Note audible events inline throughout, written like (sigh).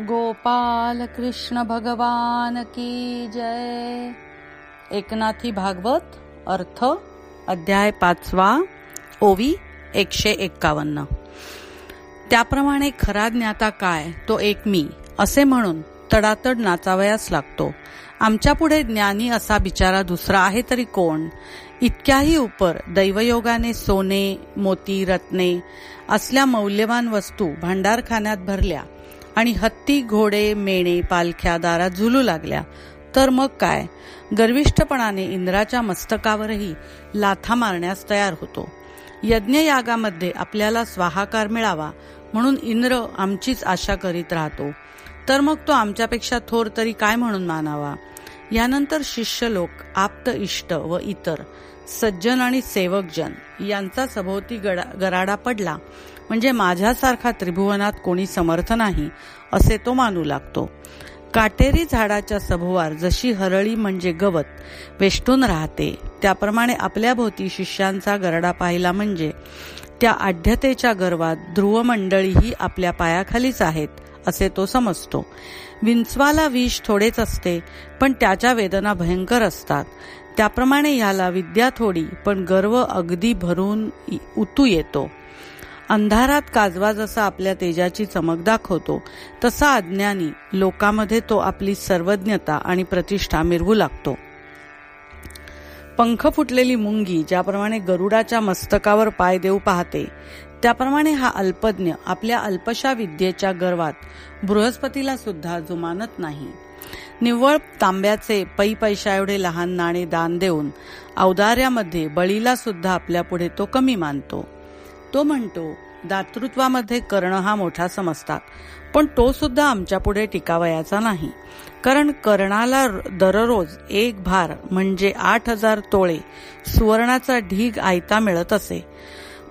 गोपाल कृष्ण भगवान की जय. एकनाथी भागवत अर्थ अध्याय पाचवा ओवी एकशे एक्कावन्न. त्याप्रमाणे खरा ज्ञाता काय तो एक मी असे म्हणून तडातड नाचावयास लागतो. आमच्या पुढे ज्ञानी असा बिचारा दुसरा आहे तरी कोण? इतक्याही उपर दैवयोगाने सोने मोती रत्ने असल्या मौल्यवान वस्तू भांडारखान्यात भरल्या आणि हत्ती घोडे मेणे पालख्या दारात झुलू लागल्या. तर मग काय? गर्विष्ठपणाने इंद्राच्या मस्तकावरही लाथा मारण्यास तयार होतो. यज्ञयागामध्ये आपल्याला स्वाहाकार मिळावा म्हणून इंद्र आमचीच आशा करीत राहतो. तर मग तो आमच्यापेक्षा थोर तरी काय म्हणून मानावा? यानंतर शिष्य लोक आप्त इष्ट व इतर सज्जन आणि सेवकजन यांचा सभोवती गराडा पडला. म्हणजे माझ्यासारखा त्रिभुवनात कोणी समर्थ नाही असे तो मानू लागतो. काटेरी झाडाच्या सभोवार जशी हरळी म्हणजे गवत वेष्टून राहते त्याप्रमाणे आपल्या भोवती शिष्यांचा गरडा पाहिला म्हणजे त्या आढ्यतेच्या गर्वात ध्रुव मंडळीही आपल्या पायाखालीच आहेत असे तो समजतो. विंचवाला विष थोडेच असते पण त्याच्या वेदना भयंकर असतात. त्याप्रमाणे ह्याला विद्या थोडी पण गर्व अगदी भरून उतू येतो. अंधारात काजवा जसा आपल्या तेजाची चमक दाखवतो तसा अज्ञानी लोकांमध्ये तो आपली सर्वज्ञता आणि प्रतिष्ठा मिरवू लागतो. पंख फुटलेली मुंगी ज्याप्रमाणे गरुडाच्या मस्तकावर पाय देऊ पाहते त्याप्रमाणे हा अल्पज्ञ आपल्या अल्पशा विद्येच्या गर्वात बृहस्पतीला सुद्धा जुमानत नाही. निव्वळ तांब्याचे पै पैशा एवढे लहान नाणे दान देऊन औदार्यामध्ये बळीला सुद्धा आपल्या पुढे तो कमी मानतो. तो म्हणतो दातृत्वामध्ये कर्ण हा मोठा समजतात पण तो सुद्धा आमच्या पुढे टिकावयाचा नाही. कारण कर्णाला दररोज एक भार म्हणजे आठ हजार तोळे सुवर्णाचा ढीग आयता मिळत असे.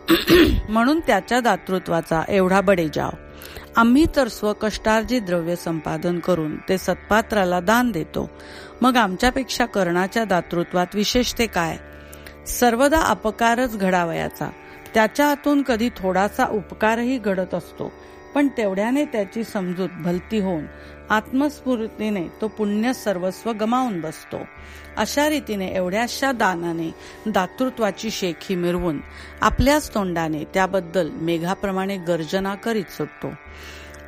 (clears throat) म्हणून त्याच्या दातृत्वाचा एवढा बडेजाव. आम्ही तर स्वकष्टार्जित द्रव्य संपादन करून ते सत्पात्राला दान देतो. मग आमच्यापेक्षा कर्णाच्या दातृत्वात विशेष ते काय? सर्वदा अपकारच घडावयाचा. त्याच्या हातून कधी थोडासा उपकारही घडत असतो. पण तेवढ्याने त्याची समजूत भलती होऊन आत्मस्फूर्तीने तो पुण्य सर्वस्व गमावून बसतो. अशा रीतीने एवढ्याशा दानाने दातृत्वाची शेखी मिरवून आपल्याच तोंडाने त्याबद्दल मेघाप्रमाणे गर्जना करीत सुटतो.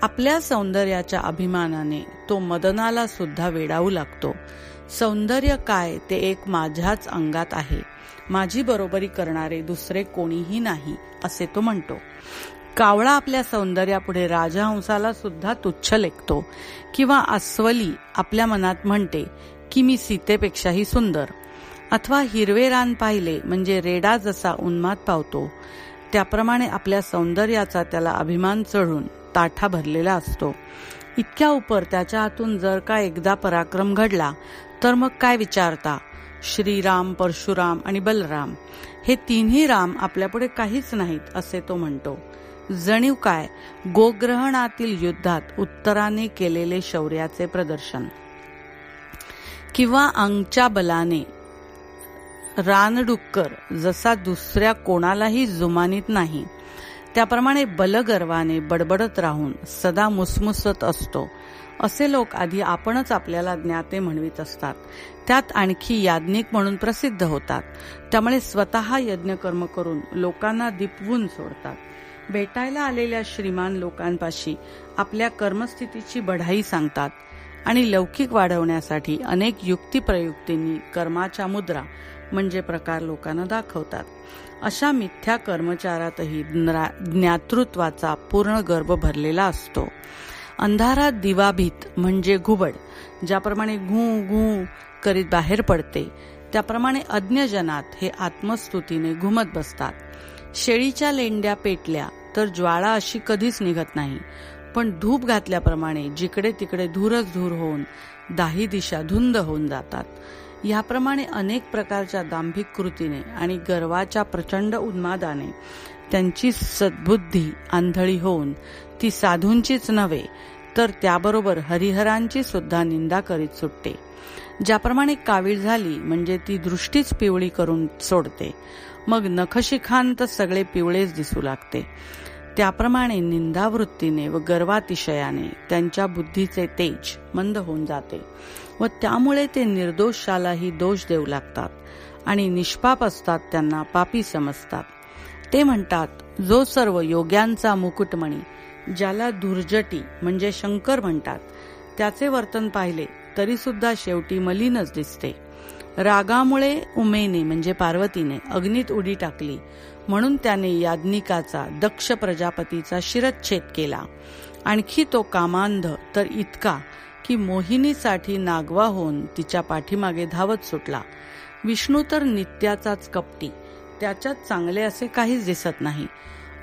आपल्या सौंदर्याच्या अभिमानाने तो मदनाला सुद्धा वेडावू लागतो. सौंदर्य काय ते एक माझ्याच अंगात आहे. माझी बरोबरी करणारे दुसरे कोणीही नाही असे तो म्हणतो. कावळा आपल्या सौंदर्यापुढे राजहंसाला सुद्धा तुच्छ लेखतो किंवा अस्वली आपल्या मनात म्हणते की मी सीतेपेक्षाही सुंदर. अथवा हिरवे रान पाहिले म्हणजे रेडा जसा उन्माद पावतो त्याप्रमाणे आपल्या सौंदर्याचा त्याला अभिमान चढून ताठा भरलेला असतो. इतक्या उपर त्याच्या हातून जर का एकदा पराक्रम घडला तर मग काय विचारता? श्रीराम परशुराम आणि बलराम हे तिन्ही राम आपल्यापुढे काहीच नाहीत असे तो म्हणतो. जणीव काय गोग्रहणातील युद्धात उत्तराने केलेले शौर्याचे प्रदर्शन. किंवा अंगच्या बलाने. रानडुक्कर जसा दुसऱ्या कोणालाही जुमानीत नाही त्याप्रमाणे बलगर्वाने बडबडत राहून सदा मुसमुसत असतो. असे लोक आधी आपणच आपल्याला ज्ञाते म्हणवित असतात. त्यात आणखी याज्ञिक म्हणून प्रसिद्ध होतात. त्यामुळे स्वतः यज्ञकर्म करून लोकांना दिपवून सोडतात. भेटायला आलेल्या श्रीमान लोकांपाशी आपल्या कर्मस्थितीची बढाई सांगतात आणि लौकिक वाढवण्यासाठी अनेक युक्तिप्रयुक्तींनी कर्माच्या मुद्रा म्हणजे प्रकार लोकांना दाखवतात. अशा मिथ्या कर्मचारातही ज्ञातृत्वाचा पूर्ण गर्भ भरलेला असतो. अंधारात दिवाभीत म्हणजे घुबड ज्याप्रमाणे घू घू करीत बाहेर पडते त्याप्रमाणे अज्ञजनात हे आत्मस्तुतीने घुमत बसतात. शेळीच्या लेंड्या पेटल्या तर ज्वाळा अशी कधीच निघत नाही पण धूप घातल्याप्रमाणे जिकडे तिकडे धूरच धूर होऊन दाही दिशा धुंद होऊन जातात. याप्रमाणे अनेक प्रकारच्या दांभिक कृतीने आणि गर्वाच्या प्रचंड उन्मादाने त्यांची सद्बुद्धी आंधळी होऊन ती साधूंचीच नव्हे तर त्याबरोबर हरिहरांची सुद्धा निंदा करीत सुटते. ज्याप्रमाणे कावीळ झाली म्हणजे ती दृष्टीच पिवळी करून सोडते. मग नखशिखांत सगळे पिवळेच दिसू लागते. त्याप्रमाणे निंदावृत्तीने व गर्वातिशयाने त्यांच्या बुद्धीचे तेज मंद होऊन जाते व त्यामुळे ते निर्दोषालाही दोष देऊ लागतात आणि निष्पाप असतात त्यांना पापी समजतात. ते म्हणतात जो सर्व योग्यांचा मुकुटमणी ज्याला दुर्जटी म्हणजे शंकर म्हणतात त्याचे वर्तन पाहिले तरी सुद्धा शेवटी मलिनच दिसते. रागामुळे उमेने म्हणजे पार्वतीने अग्नीत उडी टाकली म्हणून त्याने याज्ञिकाचा दक्ष प्रजापतीचा शिरच्छेद केला. आणखी तो कामांध तर इतका की मोहिनीसाठी नागवा होऊन तिच्या पाठीमागे धावत सुटला. विष्णू तर नित्याचाच कपटी त्याच्यात चांगले असे काहीच दिसत नाही.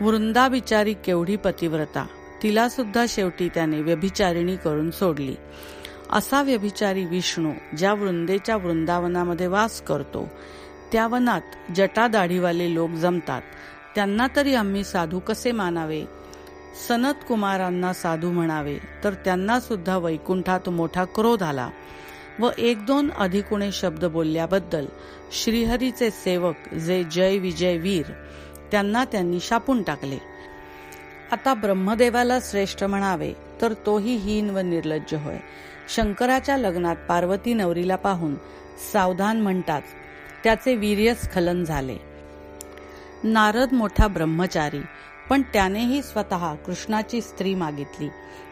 वृंदा बिचारी केवढी पतिव्रता. तिला सुद्धा शेवटी त्याने व्यभिचारिणी करून सोडली. असा व्यभिचारी विष्णू ज्या वृंदेच्या वृंदावनामध्ये वास करतो त्या वनात जटा दाढीवाले लोक जमतात. त्यांना तरी आम्ही साधू कसे मानावे? सनत कुमारांना साधू म्हणावे तर त्यांना सुद्धा वैकुंठात मोठा क्रोध आला. व एक दोन अधिकुणे शब्द बोलल्याबद्दल श्रीहरीचे सेवक जे जय विजय वीर त्यांना त्यांनी शापून टाकले. आता ब्रह्मदेवाला श्रेष्ठ म्हणावे तर तोही हीन व निर्लज्ज होय. शंकराच्या लग्नात पार्वती नवरीला पाहून सावधान म्हणतात त्याचे वीर्यस्खलन झाले. नारद मोठा ब्रह्मचारी पण त्यानेही स्वतः कृष्णाची स्त्री मागितली.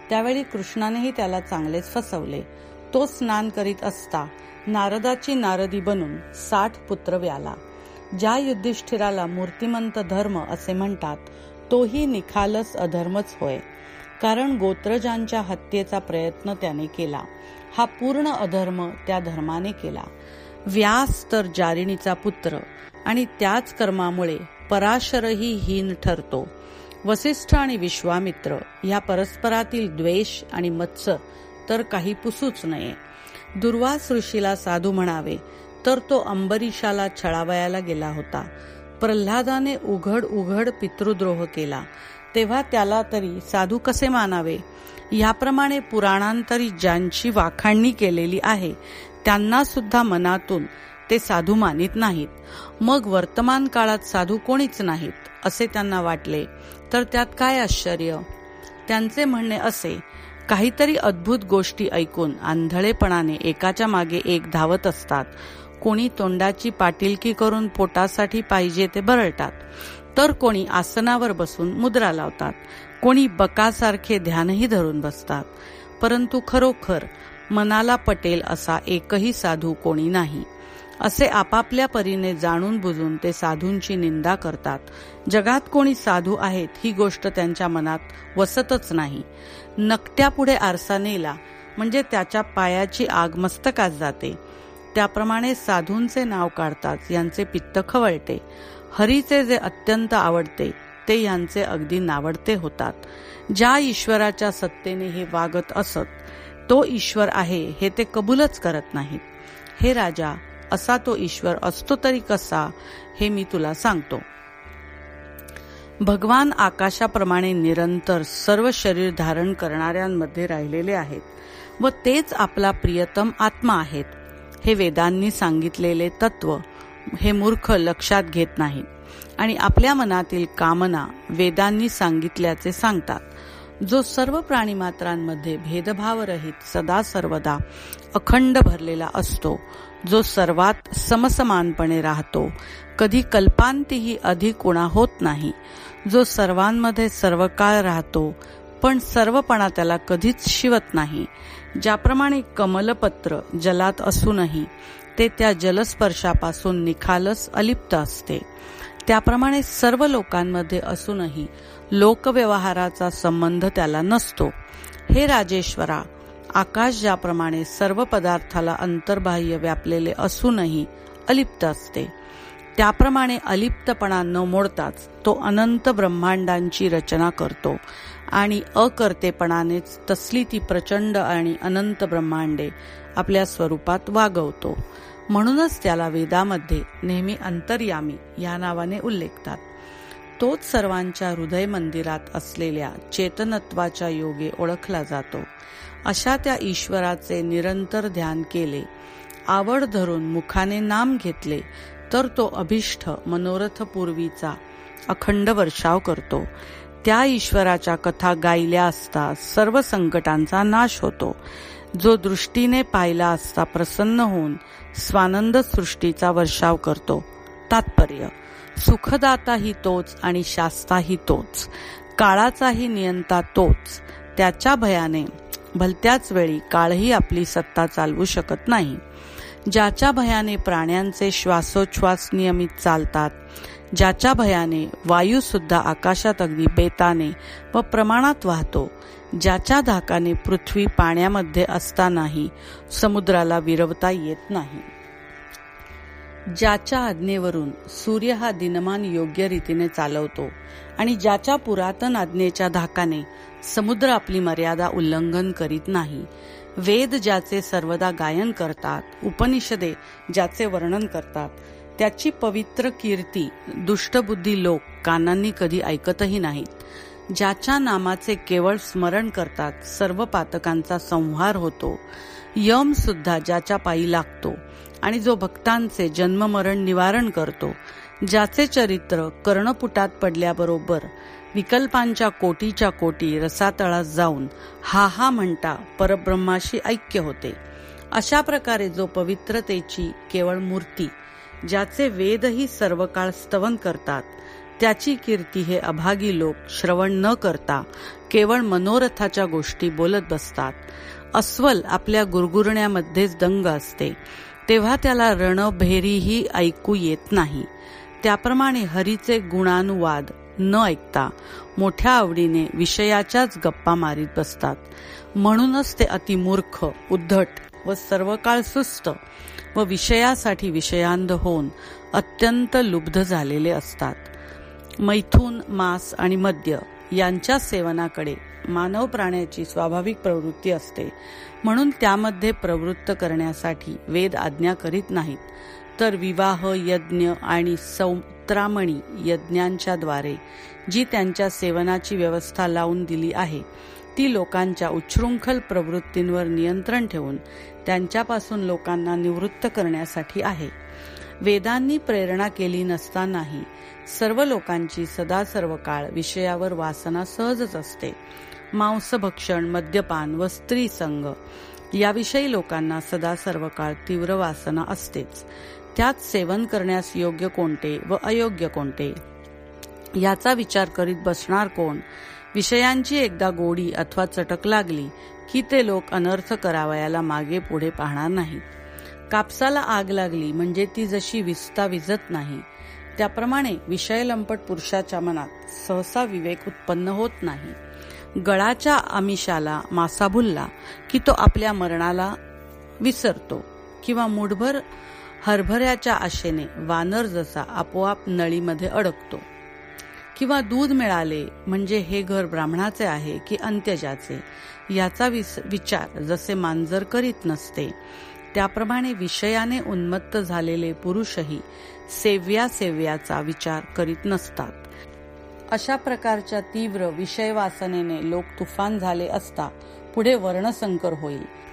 त्यावेळी कृष्णानेही त्याला चांगलेच फसवले. तो स्नान करीत असता नारदाची नारदी बनून साठ पुत्र व्याला. ज्या युधिष्ठिराला मूर्तिमंत धर्म असे म्हणतात तोही निखालस अधर्मच होय. कारण गोत्रजांच्या हत्येचा प्रयत्न त्याने केला. हा पूर्ण अधर्म त्या धर्माने केला. व्यास तर जारिणीचा पुत्र आणि त्याच कर्मामुळे पराशरही हीन ठरतो. वसिष्ठ आणि विश्वामित्र या परस्परातील द्वेष आणि मत्सर तर काही पुसूच नये. दुर्वास ऋषीला साधू म्हणावे तर तो अंबरीशाला छळावयाला गेला होता. प्रल्हादाने उघड उघड पितृद्रोह केला. तेव्हा त्याला तरी साधू कसे मानावे? याप्रमाणे पुराणांतरी ज्यांची वाखाणणी केलेली आहे त्यांना सुद्धा मनातून ते साधू मानित नाहीत. मग वर्तमान काळात साधू कोणीच नाहीत असे त्यांना वाटले. तर त्यात काय आश्चर्य? त्यांचे म्हणणे असे काहीतरी अद्भुत गोष्टी ऐकून आंधळेपणाने एकाच्या मागे एक धावत असतात. कोणी तोंडाची पाटीलकी करून पोटासाठी पाहिजे ते बरळतात. तर कोणी आसनावर बसून मुद्रा लावतात. कोणी बकासारखे ध्यानही धरून बसतात. परंतु खरोखर मनाला पटेल असा एकही साधू कोणी नाही. असे आपापल्या परीने जाणून बुजून ते साधूंची निंदा करतात. जगात कोणी साधू आहेत ही गोष्ट त्यांच्या मनात वसतच नाही. नकट्यापुढे आरसा नेला म्हणजे त्याच्या पायाची आग मस्तकात जाते. त्याप्रमाणे साधूंचे नाव काढतात यांचे पित्त खवळते. हरीचे जे अत्यंत आवडते ते यांचे अगदी नावडते होतात. ज्या ईश्वराच्या सत्तेने हे वागत असत तो ईश्वर आहे हे ते कबूलच करत नाहीत. हे राजा असा तो ईश्वर असतो तरी कसा हे मी तुला सांगतो. भगवान आकाशाप्रमाणे निरंतर सर्व शरीर धारण करणाऱ्यांमध्ये राहिलेले आहेत व तेच आपला प्रियतम आत्मा आहेत. हे वेदांनी सांगितलेले तत्व हे मूर्ख लक्षात घेत नाहीत आणि आपल्या मनातील कामना वेदांनी सांगितल्याचे सांगतात. जो सर्व प्राणीमात्रांमध्ये भेदभावरहित सदा सर्वदा अखंड भरलेला असतो जो सर्वात समसमानपणे राहतो कधी कल्पांतीही अधिक उणा होत नाही जो सर्वांमध्ये सर्व काळ राहतो पण सर्वपणा त्याला कधीच शिवत नाही. ज्याप्रमाणे कमलपत्र जलात असूनही ते त्या जलस्पर्शापासून निखालस अलिप्त असते. त्याप्रमाणे सर्व लोकांमध्ये असूनही लोकव्यवहाराचा संबंध त्याला नसतो. हे राजेश्वरा आकाश ज्याप्रमाणे सर्व पदार्थाला अंतर्बाह्य व्यापलेले असूनही अलिप्त असते. त्याप्रमाणे अलिप्तपणा न मोडताच तो अनंत ब्रह्मांडांची रचना करतो आणि अकर्तेपणानेच तसली ती प्रचंड आणि अनंत ब्रह्मांडे आपल्या स्वरूपात वागवतो. म्हणूनच त्याला वेदामध्ये नेहमी अंतर्यामी या नावाने उल्लेखतात. तोच सर्वांच्या हृदय मंदिरात असलेल्या चेतनत्वाच्या योगे ओळखला जातो. अशा त्या ईश्वराचे निरंतर ध्यान केले आवड धरून मुखाने नाम घेतले तर तो अभिष्ठ मनोरथ पूर्वीचा अखंड वर्षाव करतो. त्या ईश्वराच्या कथा गायल्या असता सर्व संकटांचा नाश होतो. जो दृष्टीने पाहिला असता प्रसन्न होऊन स्वानंद सृष्टीचा वर्षाव करतो. तात्पर्य सुखदाताही तोच आणि शास्ताही तोच. काळाचाही नियंता तोच. त्याच्या भयाने भलत्याच वेळी काळही आपली सत्ता चालवू शकत नाही. ज्याच्या भयाने प्राण्यांचे श्वासोच्छ्वास नियमित चालतात ज्याच्या भयाने वायू सुद्धा आकाशात अगदी बेताने व प्रमाणात वाहतो ज्याच्या धाकाने पृथ्वी पाण्यामध्ये असतानाही समुद्राला विरवता येत नाही. ज्याच्या आज्ञेवरून सूर्य हा दिनमान योग्य रीतीने चालवतो आणि ज्याच्या पुरातन आज्ञेच्या धाकाने समुद्र आपली मर्यादा उल्लंघन करीत नाही वेद ज्याचे सर्वदा गायन करतात उपनिषदे ज्याचे वर्णन करतात त्याची पवित्र कीर्ती दुष्टबुद्धी लोक कानांनी कधी ऐकतही नाहीत. ज्याच्या नामाचे केवळ स्मरण करतात सर्व पातकांचा संहार होतो. यम सुद्धा ज्याच्या पायी लागतो आणि जो भक्तांचे जन्ममरण निवारण करतो ज्याचे चरित्र कर्णपुटात पडल्याबरोबर विकल्पांच्या कोटीच्या कोटी रसातळात जाऊन हा हा म्हणता परब्रह्माशी ऐक्य होते. अशा प्रकारे जो पवित्रतेची केवळ मूर्ती ज्याचे वेदही सर्व काळ स्तवन करतात त्याची कीर्ती हे अभागी लोक श्रवण न करता केवळ मनोरथाच्या गोष्टी बोलत बसतात. अस्वल आपल्या गुरगुरण्यामध्येच दंग असते. तेव्हा त्याला रणभेरीही ऐकू येत नाही. त्याप्रमाणे हरीचे गुणानुवाद न ऐकता मोठ्या आवडीने विषयाच्याच गप्पा मारीत बसतात. म्हणूनच ते अतिमूर्ख उद्धट व सर्व काळ सुस्त व विषयासाठी विषयांध होऊन अत्यंत लुब्ध झालेले असतात. मैथून मांस आणि मद्य यांच्या सेवनाकडे मानव प्राण्याची स्वाभाविक प्रवृत्ती असते. म्हणून त्यामध्ये प्रवृत्त करण्यासाठी वेद आज्ञा करीत नाहीत. तर विवाह यज्ञ आणि त्रामणी यज्ञांच्या द्वारे जी त्यांच्या सेवनाची व्यवस्था लावून दिली आहे ती लोकांच्या उच्छृंखल प्रवृत्तींवर नियंत्रण ठेवून त्यांच्यापासून लोकांना निवृत्त करण्यासाठी आहे. वेदांनी प्रेरणा केली नसतानाही सर्व लोकांची सदा सर्व काळ विषयावर वासना सहजच असते. मांसभक्षण मद्यपान व स्त्री संघ याविषयी लोकांना सदा सर्व काळ तीव्र वासना असतेच. त्यात सेवन करण्यास योग्य कोणते व अयोग्य कोणते? याचा विचार करीत बसणार कोण? विषयांची एकदा गोडी अथवा चटक लागली की ते लोक अनर्थ करावयाला मागे पुढे पाहणार नाहीत कापसाला आग लागली म्हणजे ती जशी विजता विजत नाही. त्याप्रमाणे विषय लंपट पुरुषाच्या मनात सहसा विवेक उत्पन्न होत नाही. गळाच्या आमिषाला मासा भुलला की तो आपल्या मरणाला विसरतो किंवा मुठभर हरभऱ्याच्या आशेने वानर जसा आपोआप नळीमध्ये अडकतो. किंवा दूध मिळाले म्हणजे हे घर ब्राह्मणाचे आहे की अंत्यजाचे याचा विचार जसे मांजर करीत नसते त्याप्रमाणे विषयाने उन्मत्त झालेले पुरुषही सेव्या सेव्याचा विचार करीत नसतात. अशा प्रकारच्या तीव्र विषय वासनेने लोक तुफान झाले असता पुढे वर्णसंकर होईल.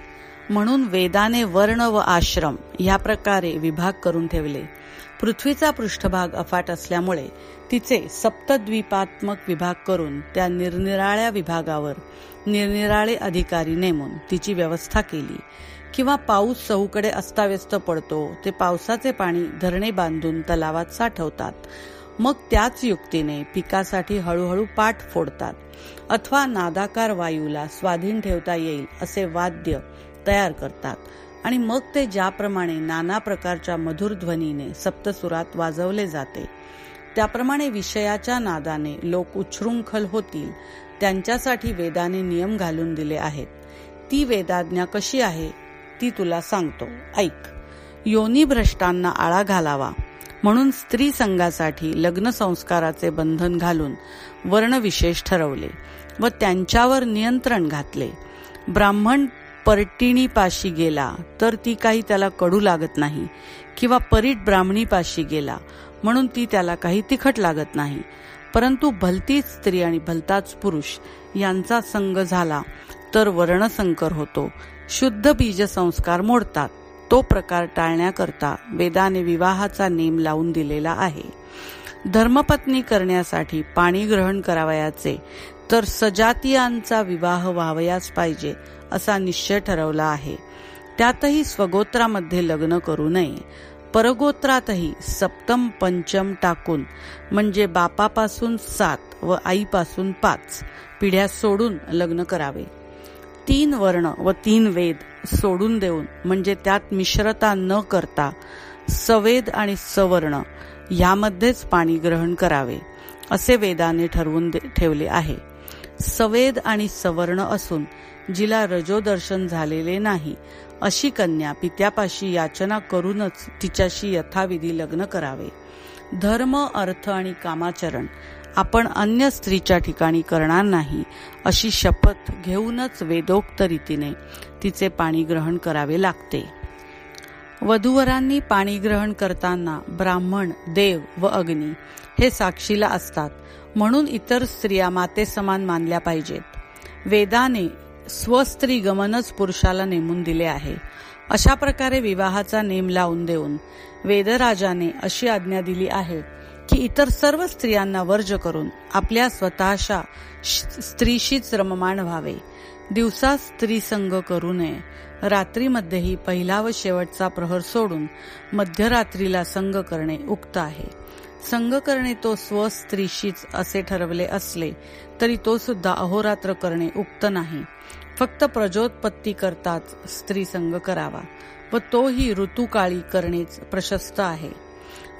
म्हणून वेदाने वर्ण व आश्रम या प्रकारे विभाग करून ठेवले. पृथ्वीचा पृष्ठभाग अफाट असल्यामुळे तिचे सप्तद्वीपात्मक विभाग करून त्या निरनिराळ्या विभागावर निरनिराळे अधिकारी नेमून तिची व्यवस्था केली. किंवा पाऊस चहूकडे अस्ताव्यस्त पडतो ते पावसाचे पाणी धरणे बांधून तलावात साठवतात. मग त्याच युक्तीने पिकासाठी हळूहळू पाठ फोडतात. अथवा नादाकार वायूला स्वाधीन ठेवता येईल असे वाद्य तयार करतात. आणि मग ते ज्याप्रमाणे नाना प्रकारच्या मधुर ध्वनीने सप्तसुरात वाजवले जाते त्याप्रमाणे विषयाच्या नादाने लोक उच्छृंखल होतील त्यांच्यासाठी वेदाने नियम घालून दिले आहेत. ती वेदाज्ञा कशी आहे ती तुला सांगतो. ऐक. योनी भ्रष्टांना आळा घालावा. म्हणून स्त्री संघासाठी लग्न संस्काराचे बंधन घालून वर्णविशेष ठरवले व त्यांच्यावर नियंत्रण घातले. ब्राह्मण परटिणीपाशी गेला तर ती काही त्याला कडू लागत नाही किंवा परीट ब्राह्मणीपाशी गेला म्हणून ती त्याला काही तिखट लागत नाही. परंतु भलतीच स्त्री आणि भलताच पुरुष यांचा संग झाला तर वर्णसंकर होतो. शुद्ध बीज संस्कार मोडतात. तो प्रकार टाळण्याकरता वेदाने विवाहाचा नेम लावून दिलेला आहे. धर्मपत्नी करण्यासाठी पाणी ग्रहण करावयाचे तर सजातीयांचा विवाह व्हावयाच पाहिजे असा निश्चय ठरवला आहे. त्यातही स्वगोत्रामध्ये लग्न करू नये. परगोत्रातही सप्तम पंचम टाकून म्हणजे बापापासून सात व आईपासून पाच पिढ्या सोडून लग्न करावे. तीन वर्ण व तीन वेद सोडून देऊन म्हणजे त्यात मिश्रता न करता सवेद आणि सवर्ण यामध्येच पाणी ग्रहण करावे असे वेदाने ठरवून ठेवले आहे. सवेद आणि सवर्ण असून जिला रजोदर्शन झालेले नाही. अशी कन्या पित्यापाशी याचना करूनच तिच्याशी यथाविधी लग्न करावे. धर्म अर्थ आणि कामाचरण आपण अन्य स्त्रीच्या ठिकाणी करणार नाही अशी शपथ घेऊनच वेदोक्त रीतीने तिचे पाणी ग्रहण करावे लागते. वधूवरांनी पाणी ग्रहण करताना ब्राह्मण देव व अग्नी हे साक्षीला असतात म्हणून इतर स्त्रिया माते समान मानल्या पाहिजेत. वेदाने स्वस्त्री गमनच पुरुषाला नेमून दिले आहे. अशा प्रकारे विवाहाचा नेम लावून देऊन वेदराजाने अशी आज्ञा दिली आहे की इतर सर्व स्त्रियांना वर्ज करून आपल्या स्वतःच्या स्त्रीशीच रममाण व्हावे. दिवसा स्त्री संग करू नये. रात्रीमध्येही पहिला व शेवटचा प्रहर सोडून मध्यरात्रीला संग करणे उक्त आहे. संघ करणे तो स्वस्त्रीशीच असे ठरवले असले तरी तो सुद्धा अहोरात्र करणे उक्त नाही. फक्त प्रजोत्पत्ती करताच स्त्री संग करावा. व तोही ऋतुकाळी करणेच प्रशस्त आहे.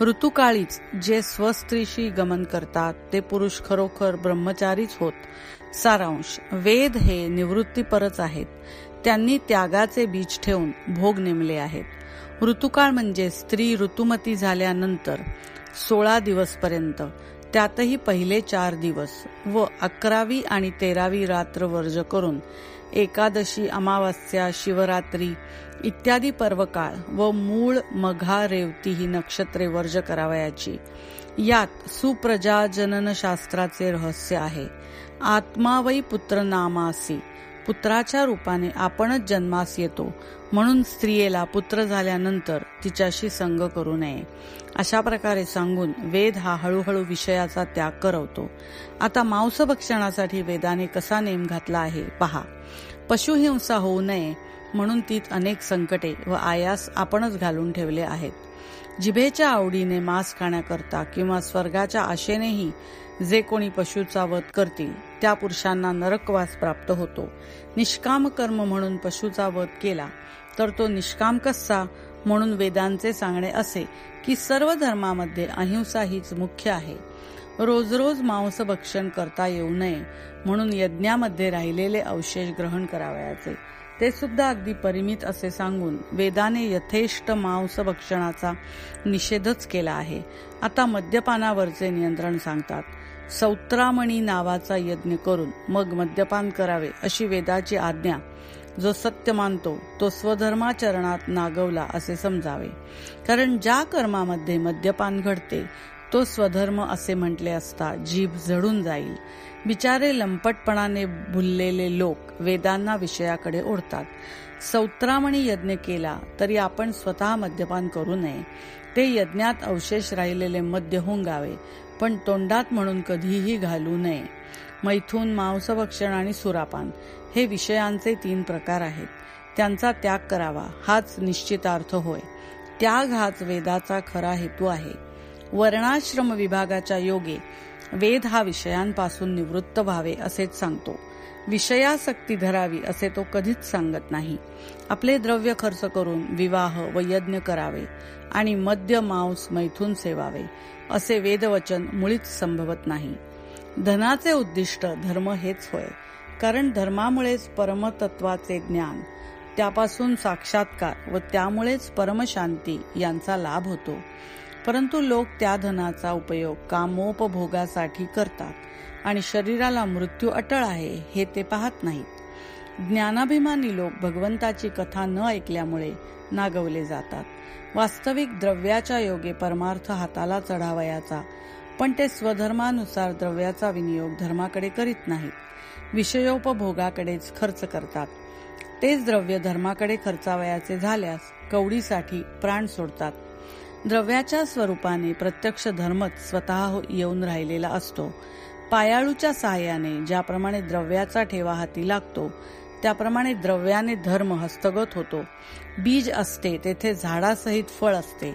ऋतुकाळीच जे स्वस्त्रीशी गमन करतात ते पुरुष खरोखर ब्रह्मचारीच होत. सारांश वेद हे निवृत्तीपरच आहेत. त्यांनी त्यागाचे बीज ठेवून भोग नेमले आहेत. ऋतुकाळ म्हणजे स्त्री ऋतुमती झाल्यानंतर सोळा दिवसपर्यंत त्यातही पहिले चार दिवस व अकरावी आणि तेरावी रात्र वर्ज करून एकादशी अमावस्या शिवरात्री इत्यादी पर्वकाळ व मूळ मघा रेवती ही नक्षत्रे वर्ज करावयाची. यात सुप्रजा जनन शास्त्राचे रहस्य आहे. आत्मा वै पुत्र नामासी. पुत्राच्या रूपाने आपणच जन्मास येतो म्हणून स्त्रियेला पुत्र झाल्यानंतर तिच्याशी संग करू नये. अशा प्रकारे सांगून वेद हा हळूहळू विषयाचा त्याग करवतो. आता मांसभक्षणासाठी वेदाने कसा नेम घातला आहे पहा. पशुहिंसा होऊ नये म्हणून तीत अनेक संकटे व आयास आपणच घालून ठेवले आहेत. जिभेच्या आवडीने मांस खाण्याकरता किंवा स्वर्गाच्या आशेनेही जे कोणी पशुचा वध करतील त्या पुरुषांना नरकवास प्राप्त होतो. निष्काम कर्म म्हणून पशुचा वध केला तर तो निष्काम कसा? म्हणून वेदांचे सांगणे असे की सर्व धर्मामध्ये अहिंसा हीच मुख्य आहे. रोज रोज मांस भक्षण करता येऊ नये म्हणून यज्ञामध्ये राहिलेले अवशेष ग्रहण करावयाचे. ते सुद्धा अगदी परिमित असे सांगून वेदाने यथेष्ट मांस भक्षणाचा निषेधच केला आहे. आता मद्यपानावरचे नियंत्रण सांगतात. सौत्रामणी नावाचा यज्ञ करून मग मद्यपान करावे अशी वेदाची आज्ञा जो सत्य मानतो तो स्वधर्माचरणात नागवला असे समजावे. कारण ज्या कर्मामध्ये मद्यपान घडते तो स्वधर्म असे म्हटले असता जीभ झडून जाईल. बिचारे लंपटपणाने भुललेले लोक वेदांना विषयाकडे ओढतात. सौत्रामणी यज्ञ केला तरी आपण स्वतः मद्यपान करू नये. ते यज्ञात अवशेष राहिलेले मद्य होंगावे पण तोंडात म्हणून कधीही घालू नये. मैथून मांसभक्षण आणि सुरापान. हे विषयांचे तीन प्रकार आहेत. त्यांचा त्याग करावा हाच निश्चितार्थ होय. त्याग हाच वेदाचा खरा हेतू आहे. वर्णाश्रम विभागाच्या योगे वेद हा विषयांपासून निवृत्त व्हावे असेच सांगतो. विषयासक्ती धरावी असे तो कधीच सांगत नाही. आपले द्रव्य खर्च करून विवाह व यज्ञ करावे आणि मद्य मांस मैथून सेवावे असे वेदवचन मुळीच संभवत नाही. धनाचे उद्दिष्ट धर्म हेच होय. कारण धर्मामुळेच परमतत्वाचे ज्ञान त्यापासून साक्षात्कार व त्यामुळेच परमशांती यांचा लाभ होतो. परंतु लोक त्या धनाचा उपयोग कामोपभोगासाठी करतात आणि शरीराला मृत्यू अटळ आहे हे ते पाहत नाहीत. ज्ञानाभिमानी लोक भगवंताची कथा न ऐकल्यामुळे नागवले जातात. वास्तविक द्रव्याच्या योगे परमार्थ हाताला चढावयाचा पण ते स्वधर्मानुसार द्रव्याचा विनियोग धर्माकडे करीत नाहीत. विषयोपभोगाकडेच खर्च करतात. तेच द्रव्य धर्माकडे खर्चावयाचे झाल्यास कवडीसाठी प्राण सोडतात. द्रव्याच्या स्वरूपाने प्रत्यक्ष धर्मच स्वतः येऊन राहिलेला असतो. पायाळूच्या सहाय्याने ज्याप्रमाणे द्रव्याचा ठेवा हाती लागतो त्याप्रमाणे द्रव्याने धर्म हस्तगत होतो. बीज असते तेथे झाडासहित फळ असते.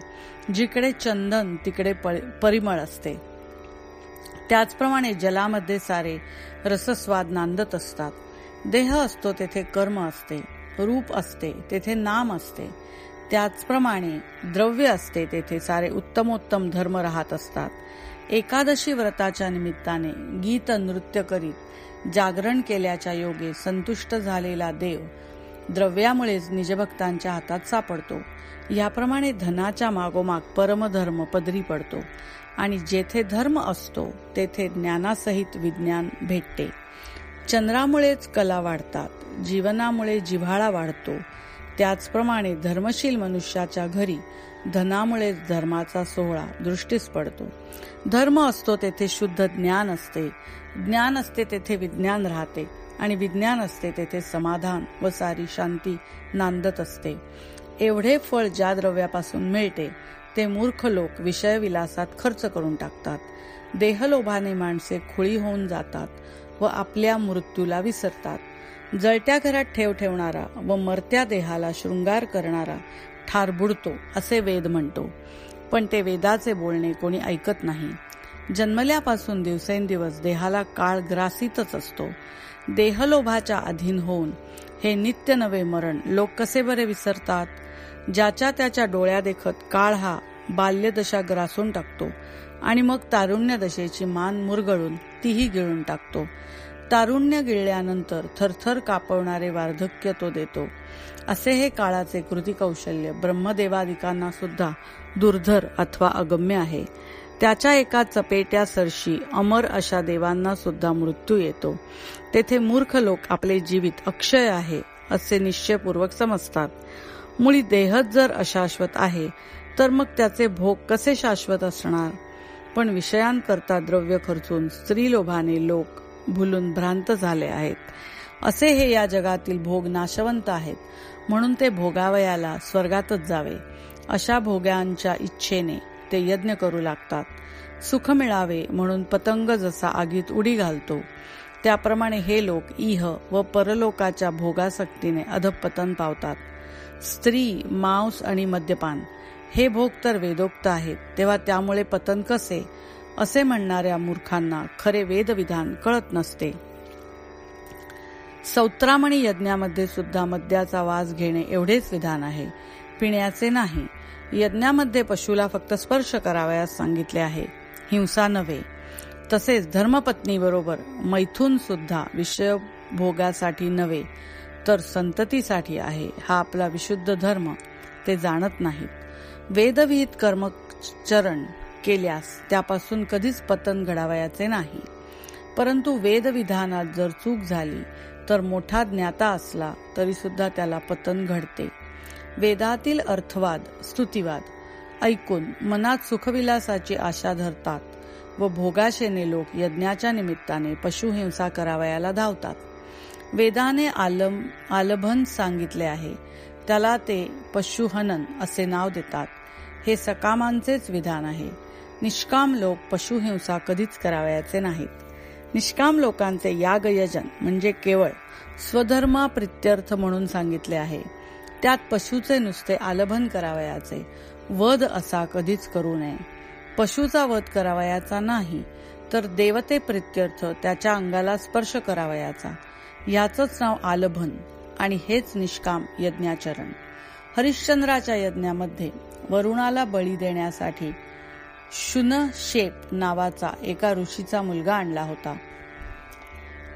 जिकडे चंदन तिकडे परिमळ असते. त्याचप्रमाणे जलामध्ये सारे रसस्वाद नांदत असतात. देह असतो तेथे कर्म असते रूप असते तेथे नाम असते. त्याचप्रमाणे द्रव्य असते तेथे सारे उत्तमोत्तम धर्म राहत असतात. एकादशी व्रताच्या निमित्ताने गीत नृत्य करीत जागरण केल्याच्या योगे संतुष्ट झालेला देव द्रव्यामुळेच निजभक्तांच्या हातात सापडतो. याप्रमाणे धनाच्या मागोमाग परमधर्म पदरी पडतो. आणि जेथे धर्म असतो तेथे ज्ञानासहित विज्ञान भेटते. चंद्रामुळेच कला वाढतात जीवनामुळे जिव्हाळा वाढतो. त्याचप्रमाणे धर्मशील मनुष्याच्या घरी धनामुळेच धर्माचा सोहळा दृष्टीस पडतो. धर्म असतो तेथे शुद्ध ज्ञान असते. ज्ञान असते तेथे विज्ञान राहते. आणि विज्ञान असते तेथे समाधान व सारी शांती नांदत असते. एवढे फळ ज्या द्रव्यापासून मिळते ते मूर्ख लोक विषयविलासात खर्च करून टाकतात. देहलोभाने माणसे खुळी होऊन जातात व आपल्या मृत्यूला विसरतात. जळत्या घरात ठेव ठेवणारा व मरत्या देहाला शृंगार करणारा ठार बुडतो असे वेद म्हणतो. पण ते वेदाचे बोलणे कोणी ऐकत नाही. जन्मल्यापासून दिवसेंदिवस देहाला काळ ग्रासीतच असतो. देहलोभाच्या अधीन होऊन हे नित्य नवे मरण लोक कसे बरे विसरतात? ज्याच्या त्याच्या डोळ्या देखत काळ हा बाल्यदशा ग्रासून टाकतो आणि मग तारुण्य दशेची मान मुरगळून तीही गिळून टाकतो. तारुण्य गिळल्यानंतर थरथर कापवणारे वार्धक्य तो देतो. असे हे काळाचे कृती कौशल्य ब्रह्मदेवादिकांना सुद्धा दुर्धर अथवा अगम्य आहे. त्याच्या एका चपेट्या सरशी अमर अशा देवांना सुद्धा मृत्यू येतो. तेथे मूर्ख लोक आपले जीवित अक्षय आहे असे निश्चयपूर्वक समजतात. मुळी देहच जर अशाश्वत आहे तर मग त्याचे भोग कसे शाश्वत असणार? पण विषयांकरता द्रव्य खर्चून स्त्री लोभाने लोक भुलून भ्रांत झाले आहेत. असे हे या जगातील भोग नाशवंत आहेत म्हणून ते भोगावयाला स्वर्गातच जावे. अशा भोग्यांच्या इच्छेने ते यज्ञ करू लागतात. सुख मिळावे म्हणून पतंग जसा आगीत उडी घालतो त्याप्रमाणे हे लोक इह व परलोकाच्या भोगासक्तीने अधपतन पावतात. स्त्री मांस आणि मद्यपान. हे भोग तर वेदोक्त आहेत. तेव्हा त्यामुळे पतन कसे? असे म्हणणाऱ्या मूर्खांना खरे वेदविधान कळत नसते. सौत्रामणी यज्ञामध्ये सुद्धा मद्याचा वास घेणे एवढेच विधान आहे. पिण्याचे नाही. यज्ञामध्ये पशुला फक्त स्पर्श करावयास सांगितले आहे. हिंसा नव्हे. तसेच धर्मपत्नी बरोबर मैथून सुद्धा विषय भोगासाठी नव्हे. तर संततीसाठी आहे हा आपला विशुद्ध धर्म. ते जाणत नाहीत. वेदविहित कर्मचरण केल्यास त्यापासून कधीच पतन घडावयाचे नाही. परंतु वेदविधानात जर चूक झाली तर मोठा ज्ञाता असला तरी सुद्धा त्याला पतन घडते. वेदातील अर्थवाद स्तुतिवाद ऐकून मनात सुखविलासाची आशा धरतात व भोगाशेने लोक यज्ञाच्या निमित्ताने पशुहिंसा करावयाला धावतात. वेदाने आलम आलभन सांगितले आहे. त्याला ते पशुहनन असे नाव देतात. हे सकामांचेच विधान आहे. निष्काम लोक पशुहिंसा कधीच करावयाचे नाहीत. निष्काम लोकांचे यागयजन म्हणजे केवळ स्वधर्मा प्रित्यर्थ म्हणून सांगितले आहे. त्यात पशुचे नुसते आलभन करावयाचे. वध असा कधीच करू नये. पशुचा वध करावयाचा नाही तर देवते प्रित्यर्थ त्याच्या अंगाला स्पर्श करावयाचा. याचंच नाव आलभन आणि हेच निष्काम यज्ञाचरण. हरिश्चंद्राच्या यज्ञामध्ये वरुणाला बळी देण्यासाठी शुनशेप नावाचा एका ऋषीचा मुलगा आणला होता.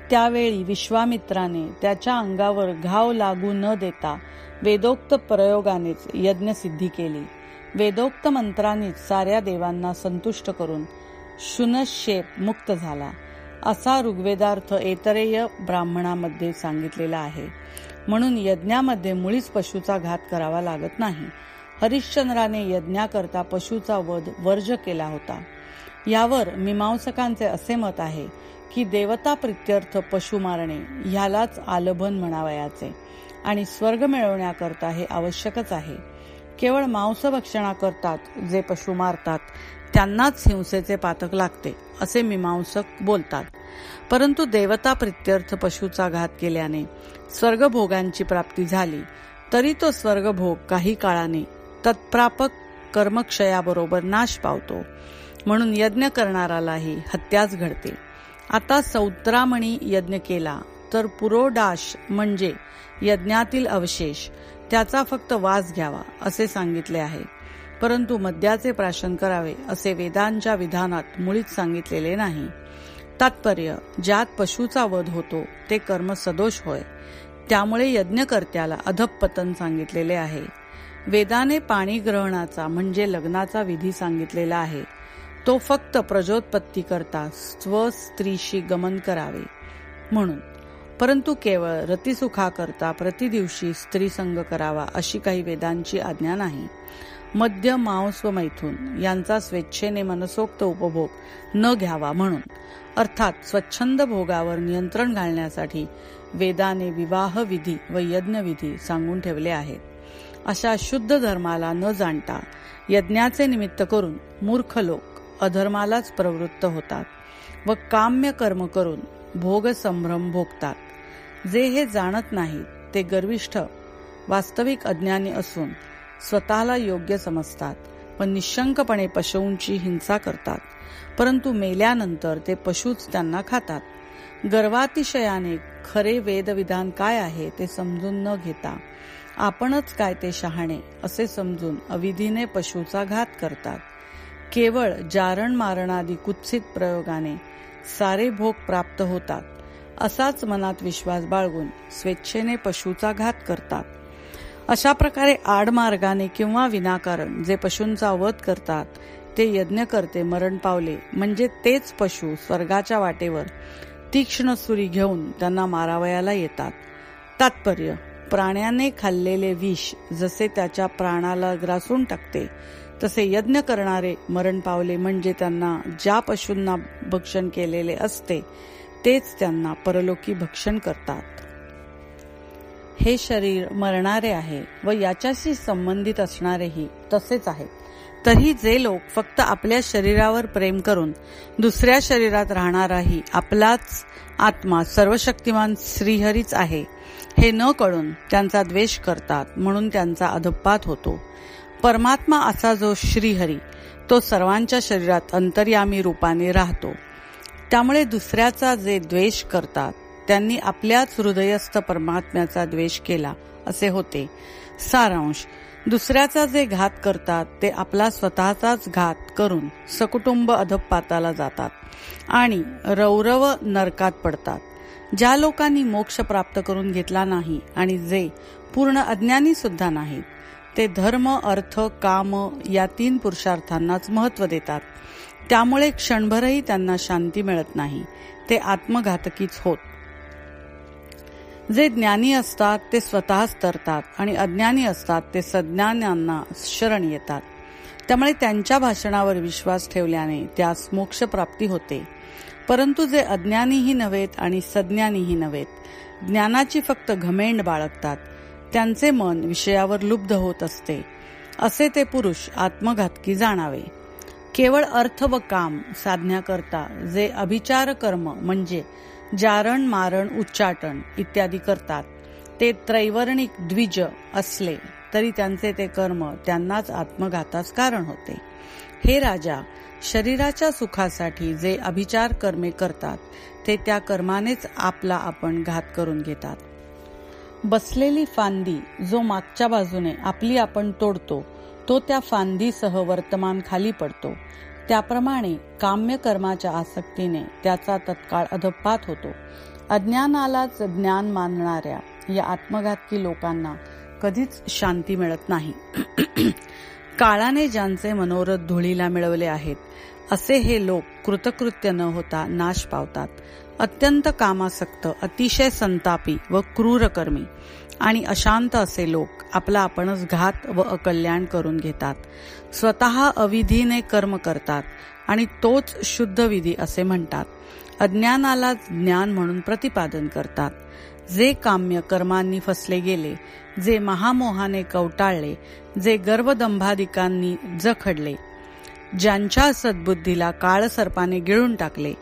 त्यावेळी विश्वामित्राने त्याच्या अंगावर घाव लागू न देता वेदोक्त प्रयोगानेच यज्ञसिद्धी केली. वेदोक्त मंत्रांनीच साऱ्या देवांना संतुष्ट करून शुनशेप मुक्त झाला. असा ऋग्वेदार्थ एतरेय ब्राह्मणामध्ये सांगितलेला आहे. म्हणून यज्ञामध्ये मुळीच पशुचा घात करावा लागत नाही. हरिश्चंद्राने यज्ञाकरता पशुचा वध वर्ज केला होता. यावर मीमांसकांचे असे मत आहे की देवता प्रित्यर्थ पशु मारणे ह्यालाच आलभन म्हणावयाचे आणि स्वर्ग मिळवण्याकरता हे आवश्यकच आहे. केवळ मांसभक्षणा करतात जे पशु मारतात त्यांनाच हिंसेचे पातक लागते असे मीमांसक बोलतात. परंतु देवता प्रित्यर्थ पशुचा घात केल्याने स्वर्गभोगांची प्राप्ती झाली तरी तो स्वर्गभोग काही काळाने तत्प्रापक कर्मक्षयाबरोबर नाश पावतो म्हणून यज्ञ करणारालाही हत्याच घडते. आता सौत्रामणी यज्ञ केला तर पुरोडाश म्हणजे यज्ञातील अवशेष त्याचा फक्त वास घ्यावा असे सांगितले आहे. परंतु मद्याचे प्राशन करावे असे वेदांच्या विधानात मुळीच सांगितलेले नाही. तात्पर्य ज्यात पशुचा वध होतो ते कर्म सदोष होय. त्यामुळे यज्ञकर्त्याला अधपतन सांगितलेले आहे. वेदाने पाणी ग्रहणाचा म्हणजे लग्नाचा विधी सांगितलेला आहे. तो फक्त प्रजोत्पत्ती करता स्व स्त्रीशी गमन करावे. म्हणून परंतु केवळ रतिसुखाकरता प्रतिदिवशी स्त्री संग करावा अशी काही वेदांची आज्ञा नाही. मद्य मांस व मैथून यांचा स्वेच्छेने मनसोक्त उपभोग न घ्यावा म्हणून अर्थात स्वच्छंद भोगावर नियंत्रण घालण्यासाठी वेदाने विवाह विधी व यज्ञविधी सांगून ठेवले आहेत. अशा शुद्ध धर्माला न जाणता यज्ञाचे निमित्त करून मूर्ख लोक अधर्मालाच प्रवृत्त होतात व काम्य कर्म करून भोग संभ्रम भोगतात. जे हे जाणत नाहीत ते गर्विष्ठ वास्तविक अज्ञानी असून स्वतःला योग्य समजतात पण निशंकपणे पशूंची हिंसा करतात. परंतु मेल्यानंतर ते पशूच त्यांना खातात. गर्वातिशयाने खरे वेदविधान काय आहे ते समजून न घेता आपणच काय ते शहाणे असे समजून अविधीने पशूचा घात करतात. केवळ जारण मारणादी कुत्सित प्रयोगाने सारे भोग प्राप्त होतात. असाच मनात विश्वास बाळगून स्वेच्छेने पशूचा घात करतात. अशा प्रकारे आडमार्गाने किंवा विनाकारण जे पशूंचा वध करतात ते यज्ञ करते मरण पावले म्हणजे तेच पशु स्वर्गाच्या वाटेवर तीक्ष्ण सुरी घेऊन त्यांना मारावयाला येतात. तात्पर्य प्राण्याने खाल्लेले विष जसे त्याच्या प्राणाला ग्रासून टाकते तसे यज्ञ करणारे मरण पावले म्हणजे त्यांना ज्या पशूंना भक्षण केलेले असते तेच त्यांना परलोकी भक्षण करतात. हे शरीर मरणारे आहे व याच्याशी संबंधित असणारेही तसेच आहेत तरी जे लोक फक्त आपल्या शरीरावर प्रेम करून दुसऱ्या शरीरात राहणाराही आपलाच आत्मा सर्वशक्तिमान श्रीहरीच आहे हे न कळून त्यांचा द्वेष करतात म्हणून त्यांचा अधपात होतो. परमात्मा असा जो श्रीहरी तो सर्वांच्या शरीरात अंतर्यामी रूपाने राहतो. त्यामुळे दुसऱ्याचा जे द्वेष करतात त्यांनी आपल्याच हृदयस्थ परमात्म्याचा द्वेष केला असे होते. सारांश. दुसऱ्याचा जे घात करतात ते आपला स्वतःचाच घात करून सकुटुंब अधपाताला जातात आणि रौरव नरकात पडतात. ज्या लोकांनी मोक्ष प्राप्त करून घेतला नाही आणि जे पूर्ण अज्ञानी सुद्धा नाहीत ते धर्म अर्थ काम या तीन पुरुषार्थांनाच महत्त्व देतात. त्यामुळे क्षणभरही त्यांना शांती मिळत नाही. ते आत्मघातकीच होत. जे ज्ञानी असतात ते स्वतःच तरतात आणि अज्ञानी असतात ते सज्ञानांना शरण येतात. त्यामुळे त्यांच्या भाषणावर विश्वास ठेवल्याने त्यास मोक्ष प्राप्ती होते. परंतु जे अज्ञानीही नव्हेत आणि सज्ञानीही नव्हेत ज्ञानाची फक्त घमेंड बाळगतात. त्यांचे मन विषयावर लुब्ध होत असते. असे ते पुरुष आत्मघातकी जाणावे. केवळ अर्थ व काम साधण्याकरता जे अभिचार कर्म म्हणजे जारण मारण उच्चाटन इत्यादी करतात. ते त्रैवर्णिक द्विज असले तरी त्यांचे ते कर्म त्यांनाच आत्मघातास कारण होते. हे राजा शरीराच्या सुखासाठी जे अभिचार कर्मे करतात ते त्या कर्मानेच आपला आपण घात करून घेतात. बसलेली फांदी जो मागच्या बाजूने आपली आपण तोडतो तो त्या फांदीसह वर्तमान खाली पडतो. त्याप्रमाणे काम्य कर्माच्या आसक्तीने त्याचा तत्काळ अधपात होतो. अज्ञानालाच ज्ञान मानणाऱ्या या आत्मघातकी लोकांना कधीच शांती मिळत नाही. (clears throat) काळाने ज्यांचे मनोरथ धुळीला मिळवले आहेत असे हे लोक कृतकृत्य न होता नाश पावतात. अत्यंत कामासक्त अतिशय संतापी व क्रूरकर्मी. आणि अशांत असे लोक आपला आपणच घात व अकल्याण करून घेतात. स्वतः अविधीने कर्म करतात आणि तोच शुद्ध विधी असे म्हणतात. अज्ञानाला ज्ञान म्हणून प्रतिपादन करतात. जे काम्य कर्मांनी फसले गेले जे महामोहाने कवटाळले जे गर्वदंभादिकांनी जखडले ज्यांच्या सद्बुद्धीला काळ सर्पाने गिळून टाकले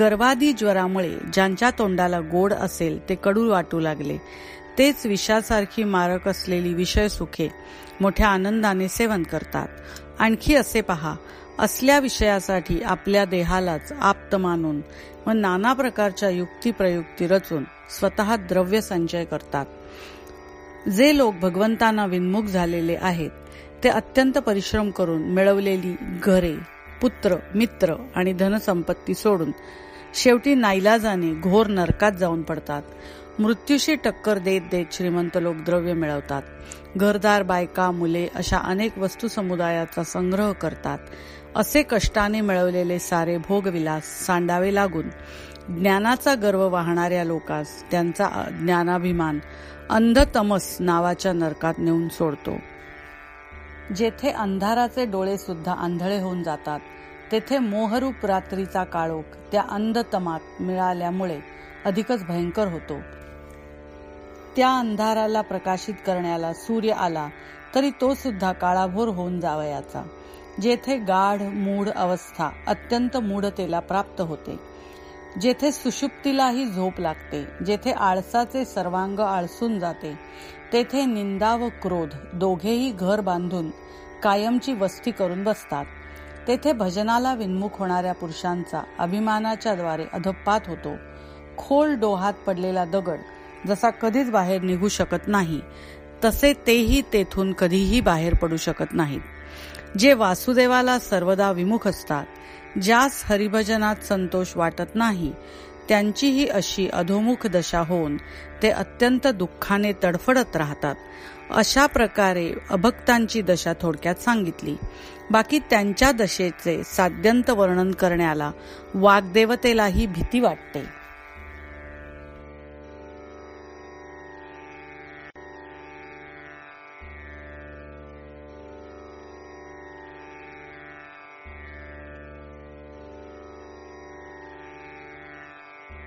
गर्वादी ज्वरामुळे ज्यांच्या तोंडाला गोड असेल ते कडू वाटू लागले तेच विषासारखी मारक असलेली विषय सुखे मोठ्या आनंदाने सेवन करतात. आणखी असे पहा असल्या विषयासाठी आपल्या देहालाच आप्त मानून व नाना प्रकारच्या युक्ती प्रयुक्ती रचून स्वतः द्रव्य संचय करतात. जे लोक भगवंतांना विन्मुख झालेले आहेत ते अत्यंत परिश्रम करून मिळवलेली घरे पुत्र मित्र आणि धनसंपत्ती सोडून शेवटी नाईलाजाने घोर नरकात जाऊन पडतात. मृत्यूशी टक्कर देत देत श्रीमंत लोक द्रव्य मिळवतात. घरदार बायका मुले अशा अनेक वस्तू समुदायाचा संग्रह करतात. असे कष्टाने मिळवलेले सारे भोगविलास सांडावे लागून ज्ञानाचा गर्व वाहणाऱ्या लोकास त्यांचा ज्ञानाभिमान अंधतमस नावाच्या नरकात नेऊन सोडतो. जेथे अंधाराचे डोळे सुद्धा आंधळे होऊन जातात तेथे मोहरूप रात्रीचा काळोख त्या अंधतमात मिळाल्यामुळे अधिकच भयंकर होतो. त्या अंधाराला प्रकाशित करण्याला सूर्य आला तरी तो सुद्धा काळाभोर होऊन जावयाचा जेथे गाढ मूढ अवस्था अत्यंत मूढतेला प्राप्त होते. जेथे सुषुप्तीलाही झोप लागते जेथे आळसाचे सर्वांग आळसून जाते तेथे निंदा व क्रोध दोघेही घर बांधून कायमची वस्ती करून बसतात. तेथे भजनाला विन्मुख होणाऱ्या पुरुषांचा अभिमानाच्या द्वारे अधपात होतो. खोल डोहात पडलेला दगड जसा कधीच बाहेर निघू शकत नाही तसे तेही तेथून कधीही बाहेर पडू शकत नाहीत. जे वासुदेवाला सर्वदा विमुख असतात ज्यास हरिभजनात संतोष वाटत नाही त्यांचीही अशी अधोमुख दशा होऊन ते अत्यंत दुःखाने तडफडत राहतात. अशा प्रकारे अभक्तांची दशा थोडक्यात सांगितली. बाकी त्यांच्या दशेचे साध्यंत वर्णन करण्याला वाग्देवतेलाही भीती वाटते.